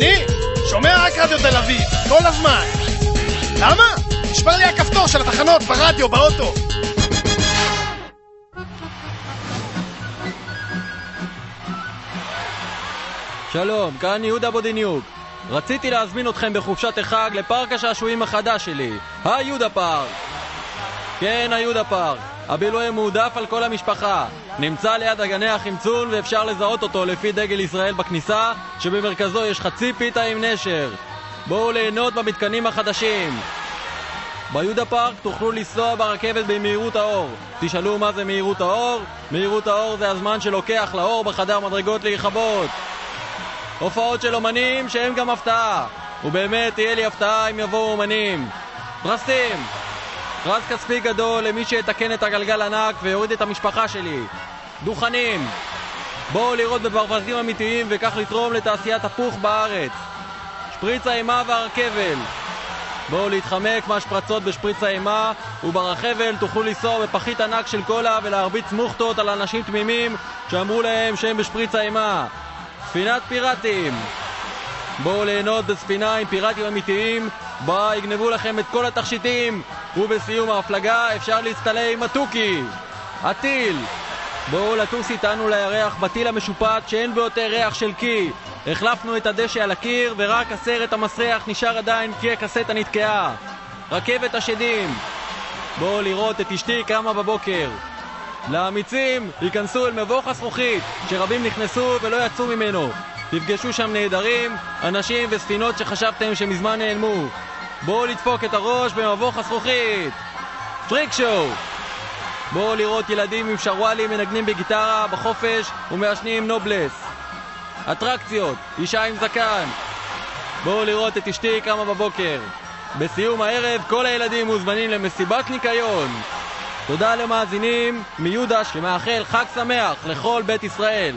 אני שומע רק רדיו תל אביב, כל הזמן. למה? נשבר לי הכפתור של התחנות ברדיו, באוטו. שלום, כאן יהודה בודיניוק. רציתי להזמין אתכם בחופשת החג לפארק השעשועים החדש שלי, היהודה פארק. כן, היהודה פארק. הבילוי מועדף על כל המשפחה. נמצא ליד אגני החמצון ואפשר לזהות אותו לפי דגל ישראל בכניסה, שבמרכזו יש חצי פיתה עם נשר. בואו ליהנות במתקנים החדשים. ביהודה פארק תוכלו לנסוע ברכבת במהירות האור. תשאלו מה זה מהירות האור? מהירות האור זה הזמן שלוקח לאור בחדר מדרגות להיכבות. הופעות של אומנים שהם גם הפתעה. ובאמת תהיה לי הפתעה אם יבואו אומנים. פרסים! פרס כספי גדול למי שיתקן את הגלגל ענק ויוריד את המשפחה שלי. דוכנים! בואו לראות בברווזים אמיתיים וכך לתרום לתעשיית הפוך בארץ. שפריץ האימה והרכבל. בואו להתחמק מהשפרצות בשפריץ האימה וברכבל תוכלו לנסוע בפחית ענק של קולה ולהרביץ מוכתות על אנשים תמימים שאמרו להם שהם בשפריץ האימה. ספינת פיראטים! בואו ליהנות בספינה עם פיראטים אמיתיים. בה יגנבו לכם את כל התכשיטים. ובסיום ההפלגה אפשר להצטלם עם התוכי. הטיל. בואו לטוס איתנו לירח בטיל המשופט שאין בו יותר ריח של קי. החלפנו את הדשא על הקיר ורק הסרט המסריח נשאר עדיין כי הקסטה נתקעה. רכבת השדים. בואו לראות את אשתי קמה בבוקר. לאמיצים ייכנסו אל מבוך הזכוכית שרבים נכנסו ולא יצאו ממנו תפגשו שם נהדרים, אנשים וספינות שחשבתם שמזמן נעלמו. בואו לדפוק את הראש במבוך הזכוכית. פריק שואו! בואו לראות ילדים עם שרוואלי מנגנים בגיטרה בחופש ומעשנים נובלס. אטרקציות, אישה עם זקן. בואו לראות את אשתי קמה בבוקר. בסיום הערב כל הילדים מוזמנים למסיבת ניקיון. תודה למאזינים מיהודה שמאחל חג שמח לכל בית ישראל.